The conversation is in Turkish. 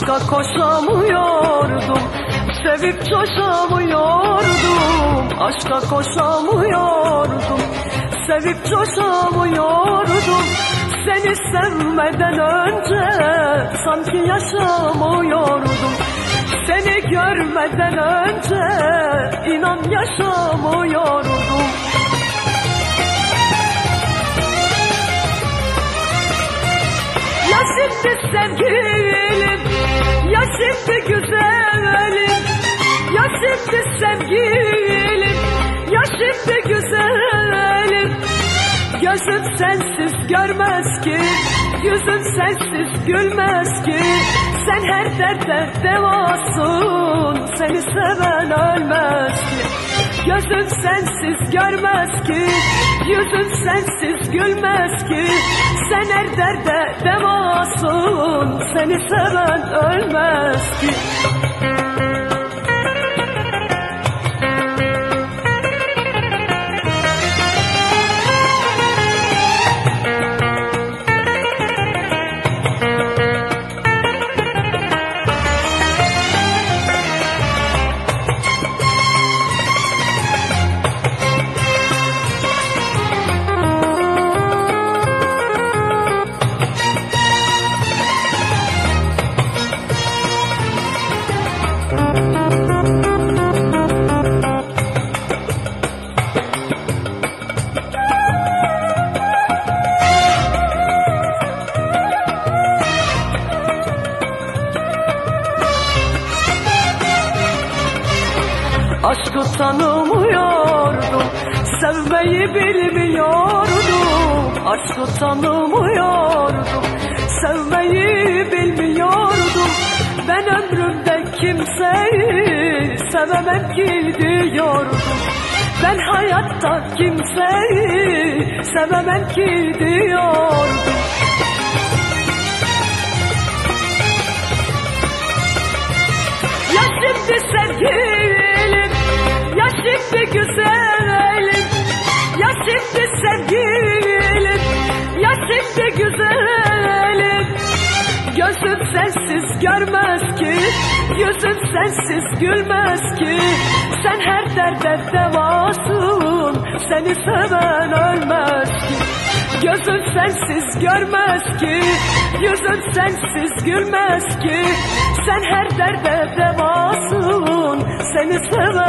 koşamıyordum Sevip coşamıyordum. Aşka koşamıyordum Sevip coşamıyordum. Seni sevmeden önce Sanki yaşamıyordum. Seni görmeden önce inan yaşamıyordum. Ya şimdi sevgilim şimdi güzelim Ya şimdi sevgilim Ya şimdi güzelim Gözüm sensiz görmez ki. Yüzüm sensiz gülmez ki. Sen her derde devasın Seni seven ölmez ki Gözüm sensiz görmez ki. Yüzüm sensiz gülmez ki. Sen her derde devasın. Seni seven ölmez ki Aşkı tanımıyordum Sevmeyi bilmiyordum. Aşkı tanımıyordum Sevmeyi bilmiyordum. Ben ömrümde kimseyi Sevemem ki diyordum. Ben hayatta kimseyi Sevemem ki diyordum sevgilim Ya şimdi güzelim Gözüm sensiz görmez ki Yüzüm sensiz gülmez ki. Sen her derde devasın Seni seven ölmez ki. Gözüm sensiz görmez ki Yüzüm sensiz gülmez ki. Sen her derde devasın Seni seven